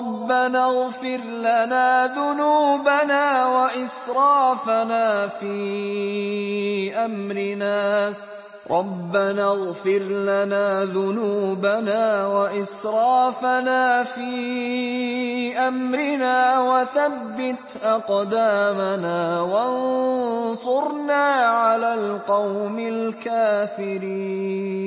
رَبَّنَا اغْفِرْ لَنَا ذُنُوبَنَا وَإِسْرَافَنَا فِي أَمْرِنَا. رَبَّنَا اغْفِرْ لَنَا ذُنُوبَنَا وَإِسْرَافَنَا فِي أَمْرِنَا وَثَبِّتْ أَقْدَامَنَا وَانصُرْنَا عَلَى الْقَوْمِ الْكَافِرِينَ.